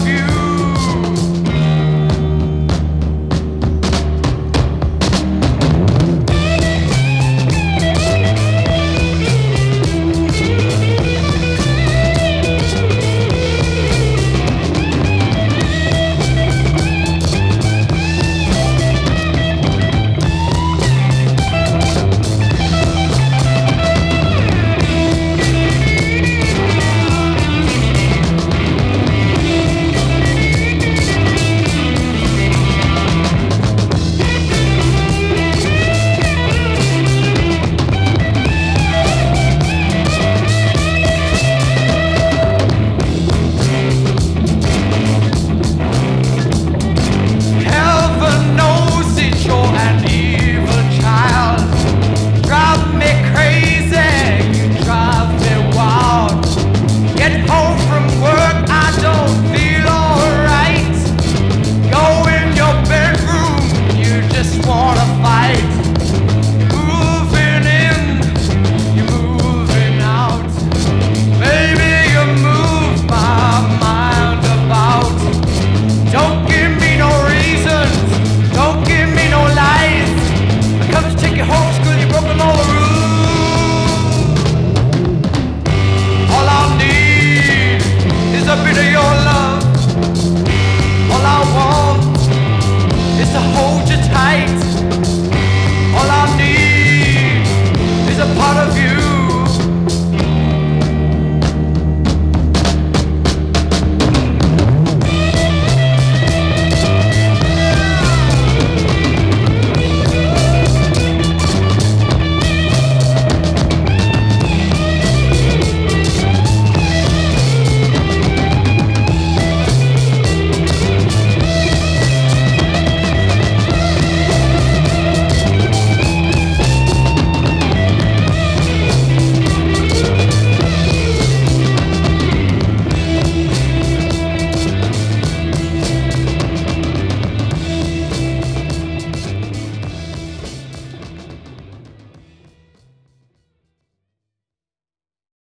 love. You.